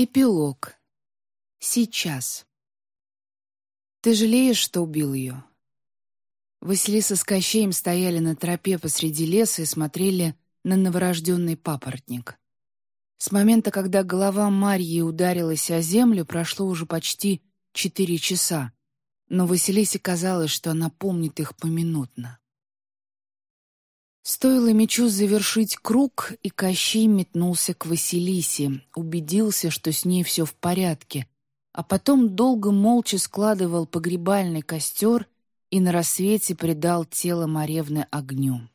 Эпилог. Сейчас. Ты жалеешь, что убил ее? Василиса с Кощеем стояли на тропе посреди леса и смотрели на новорожденный папоротник. С момента, когда голова Марьи ударилась о землю, прошло уже почти четыре часа, но Василисе казалось, что она помнит их поминутно. Стоило мечу завершить круг, и Кощей метнулся к Василисе, убедился, что с ней все в порядке, а потом долго молча складывал погребальный костер и на рассвете предал тело Маревны огню.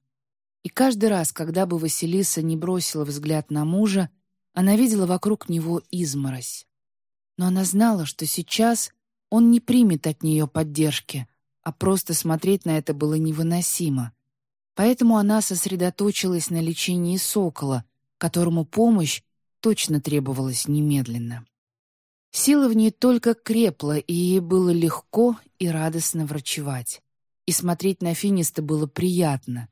И каждый раз, когда бы Василиса не бросила взгляд на мужа, она видела вокруг него изморозь. Но она знала, что сейчас он не примет от нее поддержки, а просто смотреть на это было невыносимо — Поэтому она сосредоточилась на лечении сокола, которому помощь точно требовалась немедленно. Сила в ней только крепла, и ей было легко и радостно врачевать. И смотреть на Финиста было приятно.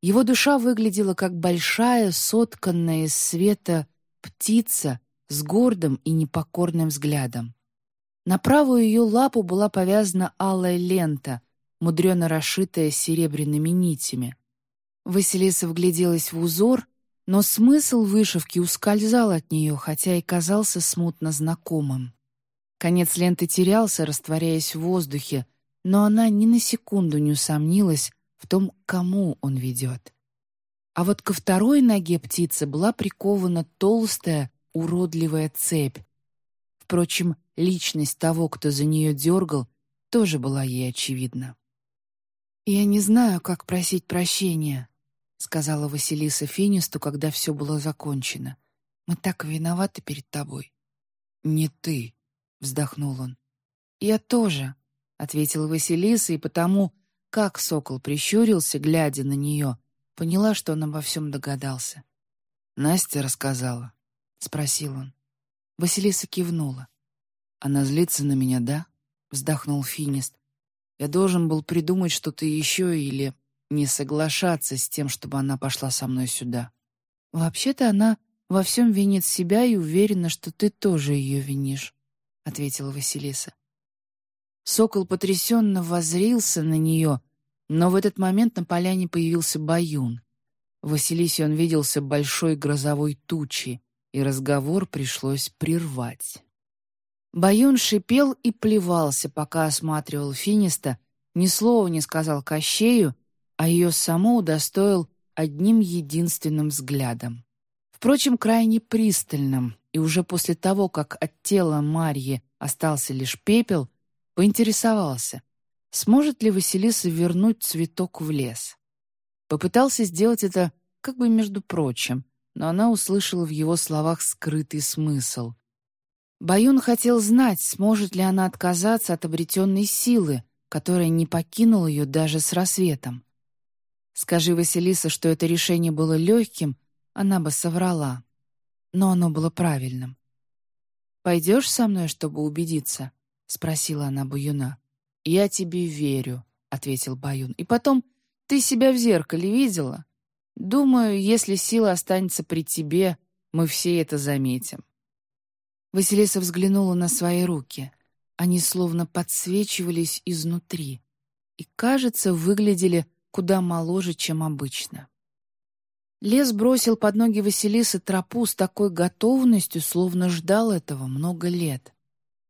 Его душа выглядела как большая, сотканная из света птица с гордым и непокорным взглядом. На правую ее лапу была повязана алая лента, мудрено расшитая серебряными нитями. Василиса вгляделась в узор, но смысл вышивки ускользал от нее, хотя и казался смутно знакомым. Конец ленты терялся, растворяясь в воздухе, но она ни на секунду не усомнилась в том, кому он ведет. А вот ко второй ноге птицы была прикована толстая, уродливая цепь. Впрочем, личность того, кто за нее дергал, тоже была ей очевидна. «Я не знаю, как просить прощения», — сказала Василиса Финисту, когда все было закончено. «Мы так виноваты перед тобой». «Не ты», — вздохнул он. «Я тоже», — ответила Василиса, и потому, как сокол прищурился, глядя на нее, поняла, что он обо всем догадался. «Настя рассказала?» — спросил он. Василиса кивнула. «Она злится на меня, да?» — вздохнул Финист. Я должен был придумать что-то еще или не соглашаться с тем, чтобы она пошла со мной сюда. «Вообще-то она во всем винит себя и уверена, что ты тоже ее винишь», — ответила Василиса. Сокол потрясенно возрился на нее, но в этот момент на поляне появился Баюн. Василисе он виделся большой грозовой тучей, и разговор пришлось прервать. Баюн шипел и плевался, пока осматривал Финиста, ни слова не сказал Кощею, а ее само удостоил одним единственным взглядом. Впрочем, крайне пристальным, и уже после того, как от тела Марьи остался лишь пепел, поинтересовался, сможет ли Василиса вернуть цветок в лес. Попытался сделать это как бы между прочим, но она услышала в его словах скрытый смысл. Баюн хотел знать, сможет ли она отказаться от обретенной силы, которая не покинула ее даже с рассветом. Скажи Василиса, что это решение было легким, она бы соврала. Но оно было правильным. «Пойдешь со мной, чтобы убедиться?» — спросила она Баюна. «Я тебе верю», — ответил Баюн. «И потом, ты себя в зеркале видела? Думаю, если сила останется при тебе, мы все это заметим. Василиса взглянула на свои руки. Они словно подсвечивались изнутри и, кажется, выглядели куда моложе, чем обычно. Лес бросил под ноги Василисы тропу с такой готовностью, словно ждал этого много лет.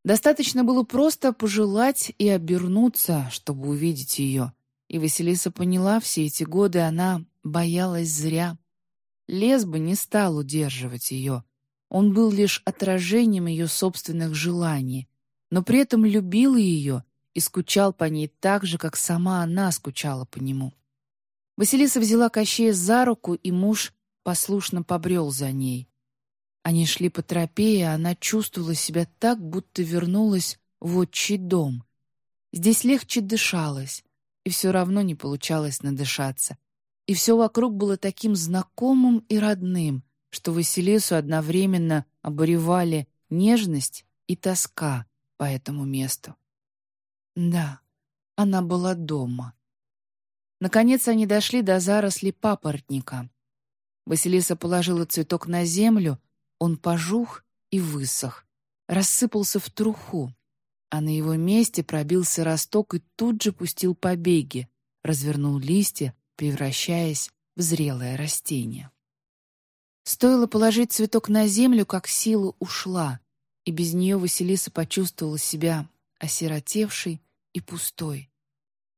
Достаточно было просто пожелать и обернуться, чтобы увидеть ее. И Василиса поняла, все эти годы она боялась зря. Лес бы не стал удерживать ее — он был лишь отражением ее собственных желаний, но при этом любил ее и скучал по ней так же, как сама она скучала по нему. Василиса взяла Кощея за руку, и муж послушно побрел за ней. Они шли по тропе, и она чувствовала себя так, будто вернулась в отчий дом. Здесь легче дышалось, и все равно не получалось надышаться. И все вокруг было таким знакомым и родным, что Василису одновременно обуревали нежность и тоска по этому месту. Да, она была дома. Наконец они дошли до заросли папоротника. Василиса положила цветок на землю, он пожух и высох, рассыпался в труху, а на его месте пробился росток и тут же пустил побеги, развернул листья, превращаясь в зрелое растение. Стоило положить цветок на землю, как сила ушла, и без нее Василиса почувствовала себя осиротевшей и пустой.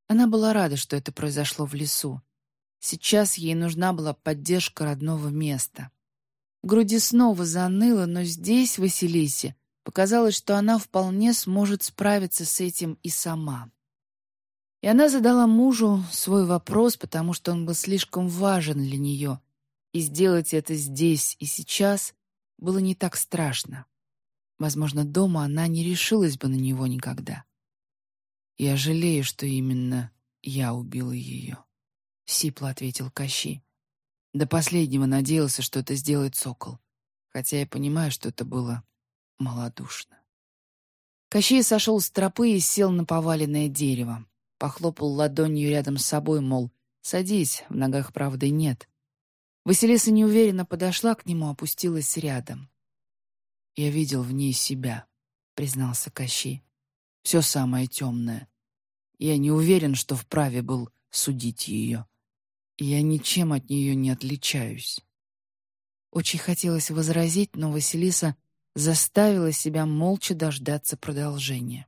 Она была рада, что это произошло в лесу. Сейчас ей нужна была поддержка родного места. В груди снова заныло, но здесь, Василисе, показалось, что она вполне сможет справиться с этим и сама. И она задала мужу свой вопрос, потому что он был слишком важен для нее, и сделать это здесь и сейчас было не так страшно. Возможно, дома она не решилась бы на него никогда. «Я жалею, что именно я убила ее», — сипло ответил Кощи. До последнего надеялся, что это сделает сокол, хотя я понимаю, что это было малодушно. Кощей сошел с тропы и сел на поваленное дерево. Похлопал ладонью рядом с собой, мол, «Садись, в ногах правды нет». Василиса неуверенно подошла к нему, опустилась рядом. «Я видел в ней себя», — признался Кощей. «Все самое темное. Я не уверен, что вправе был судить ее. Я ничем от нее не отличаюсь». Очень хотелось возразить, но Василиса заставила себя молча дождаться продолжения.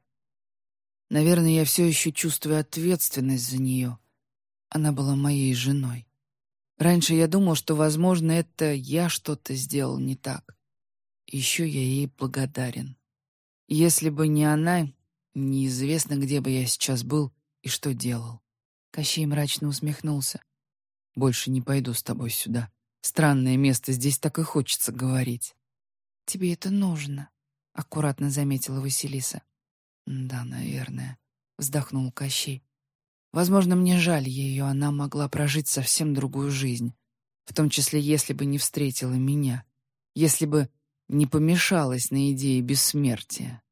Наверное, я все еще чувствую ответственность за нее. Она была моей женой. Раньше я думал, что, возможно, это я что-то сделал не так. Еще я ей благодарен. Если бы не она, неизвестно, где бы я сейчас был и что делал. Кощей мрачно усмехнулся. «Больше не пойду с тобой сюда. Странное место, здесь так и хочется говорить». «Тебе это нужно», — аккуратно заметила Василиса. «Да, наверное», — вздохнул Кощей. «Возможно, мне жаль ее, она могла прожить совсем другую жизнь, в том числе, если бы не встретила меня, если бы не помешалась на идее бессмертия».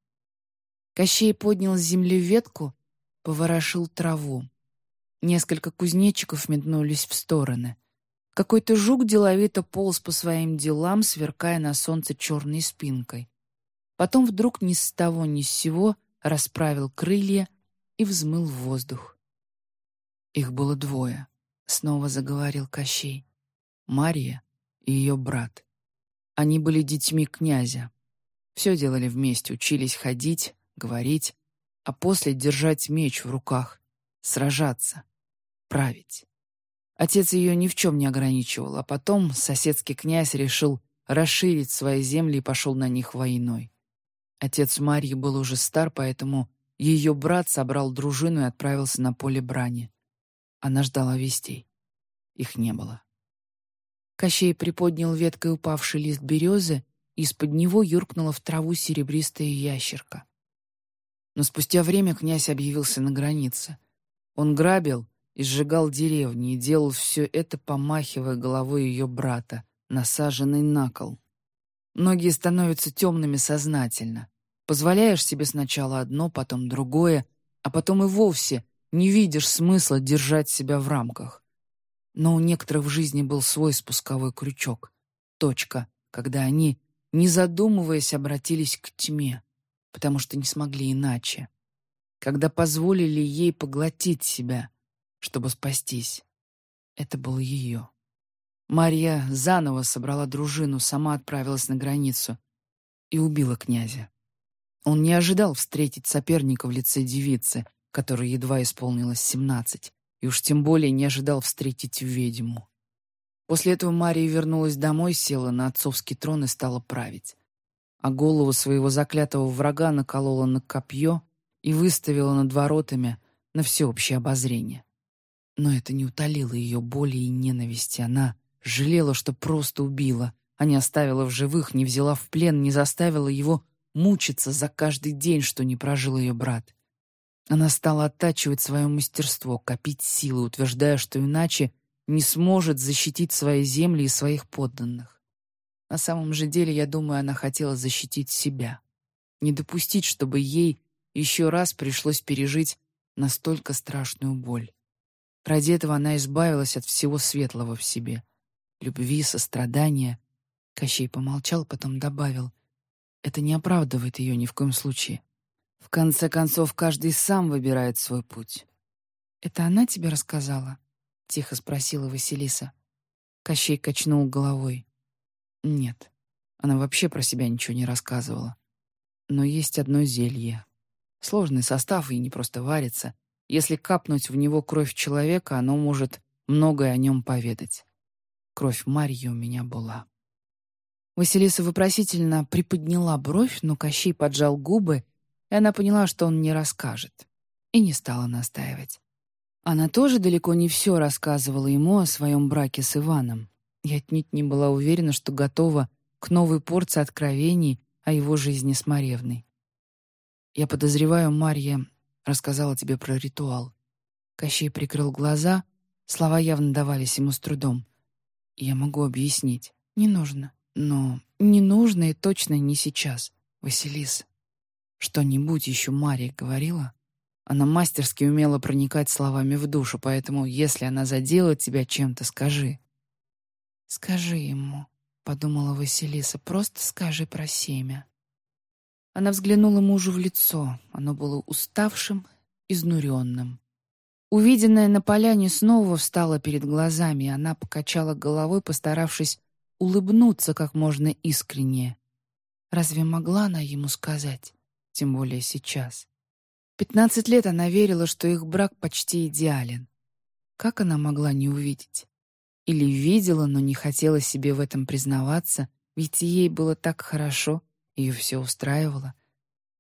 Кощей поднял с земли ветку, поворошил траву. Несколько кузнечиков метнулись в стороны. Какой-то жук деловито полз по своим делам, сверкая на солнце черной спинкой. Потом вдруг ни с того ни с сего — расправил крылья и взмыл в воздух. Их было двое, снова заговорил Кощей. Мария и ее брат. Они были детьми князя. Все делали вместе, учились ходить, говорить, а после держать меч в руках, сражаться, править. Отец ее ни в чем не ограничивал, а потом соседский князь решил расширить свои земли и пошел на них войной. Отец Марьи был уже стар, поэтому ее брат собрал дружину и отправился на поле брани. Она ждала вестей. Их не было. Кощей приподнял веткой упавший лист березы, и из-под него юркнула в траву серебристая ящерка. Но спустя время князь объявился на границе. Он грабил и сжигал деревни, и делал все это, помахивая головой ее брата, насаженный на кол. Многие становятся темными сознательно. Позволяешь себе сначала одно, потом другое, а потом и вовсе не видишь смысла держать себя в рамках. Но у некоторых в жизни был свой спусковой крючок. Точка, когда они, не задумываясь, обратились к тьме, потому что не смогли иначе. Когда позволили ей поглотить себя, чтобы спастись. Это было ее. Марья заново собрала дружину, сама отправилась на границу и убила князя. Он не ожидал встретить соперника в лице девицы, которой едва исполнилось семнадцать, и уж тем более не ожидал встретить ведьму. После этого Мария вернулась домой, села на отцовский трон и стала править. А голову своего заклятого врага наколола на копье и выставила над воротами на всеобщее обозрение. Но это не утолило ее боли и ненависти. Она Жалела, что просто убила, а не оставила в живых, не взяла в плен, не заставила его мучиться за каждый день, что не прожил ее брат. Она стала оттачивать свое мастерство, копить силы, утверждая, что иначе не сможет защитить свои земли и своих подданных. На самом же деле, я думаю, она хотела защитить себя. Не допустить, чтобы ей еще раз пришлось пережить настолько страшную боль. Ради этого она избавилась от всего светлого в себе любви, сострадания. Кощей помолчал, потом добавил. Это не оправдывает ее ни в коем случае. В конце концов, каждый сам выбирает свой путь. «Это она тебе рассказала?» — тихо спросила Василиса. Кощей качнул головой. «Нет, она вообще про себя ничего не рассказывала. Но есть одно зелье. Сложный состав и не просто варится. Если капнуть в него кровь человека, оно может многое о нем поведать. Кровь Марьи у меня была». Василиса вопросительно приподняла бровь, но Кощей поджал губы, и она поняла, что он не расскажет, и не стала настаивать. Она тоже далеко не все рассказывала ему о своем браке с Иваном, и отнюдь не была уверена, что готова к новой порции откровений о его жизни с Маревной. «Я подозреваю, Марья рассказала тебе про ритуал». Кощей прикрыл глаза, слова явно давались ему с трудом. «Я могу объяснить». «Не нужно». Но не нужно и точно не сейчас, Василис. Что-нибудь еще Мария говорила? Она мастерски умела проникать словами в душу, поэтому если она задела тебя чем-то, скажи. «Скажи ему», — подумала Василиса, — «просто скажи про семя». Она взглянула мужу в лицо. Оно было уставшим, изнуренным. Увиденное на поляне снова встало перед глазами, и она покачала головой, постаравшись улыбнуться как можно искреннее. Разве могла она ему сказать? Тем более сейчас. Пятнадцать лет она верила, что их брак почти идеален. Как она могла не увидеть? Или видела, но не хотела себе в этом признаваться, ведь ей было так хорошо, ее все устраивало.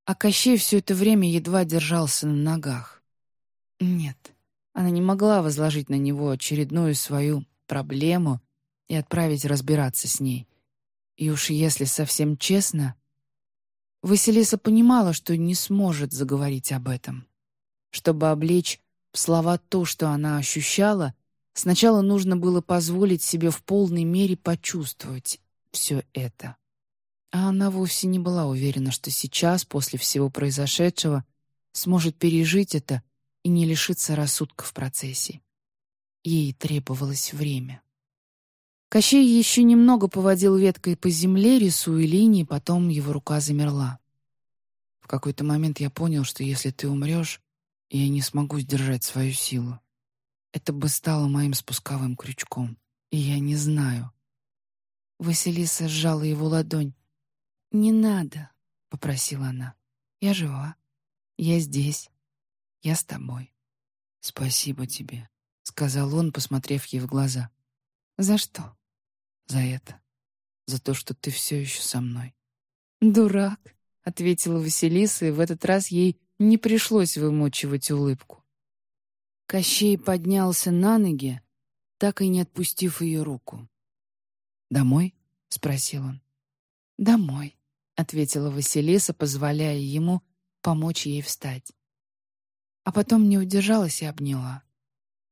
А Кощей все это время едва держался на ногах. Нет, она не могла возложить на него очередную свою проблему и отправить разбираться с ней. И уж если совсем честно, Василиса понимала, что не сможет заговорить об этом. Чтобы облечь в слова то, что она ощущала, сначала нужно было позволить себе в полной мере почувствовать все это. А она вовсе не была уверена, что сейчас, после всего произошедшего, сможет пережить это и не лишиться рассудка в процессе. Ей требовалось время. Кощей еще немного поводил веткой по земле, рисуя линии, потом его рука замерла. В какой-то момент я понял, что если ты умрешь, я не смогу сдержать свою силу. Это бы стало моим спусковым крючком, и я не знаю. Василиса сжала его ладонь. «Не надо», — попросила она. «Я жива. Я здесь. Я с тобой». «Спасибо тебе», — сказал он, посмотрев ей в глаза. «За что?» За это, за то, что ты все еще со мной. «Дурак», — ответила Василиса, и в этот раз ей не пришлось вымучивать улыбку. Кощей поднялся на ноги, так и не отпустив ее руку. «Домой?» — спросил он. «Домой», — ответила Василиса, позволяя ему помочь ей встать. А потом не удержалась и обняла.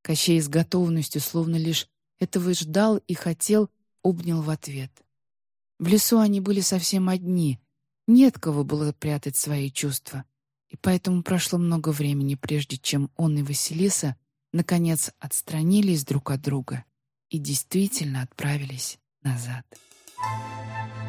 Кощей с готовностью, словно лишь этого ждал и хотел, обнял в ответ. В лесу они были совсем одни, нет кого было прятать свои чувства, и поэтому прошло много времени, прежде чем он и Василиса наконец отстранились друг от друга и действительно отправились назад. Thank you.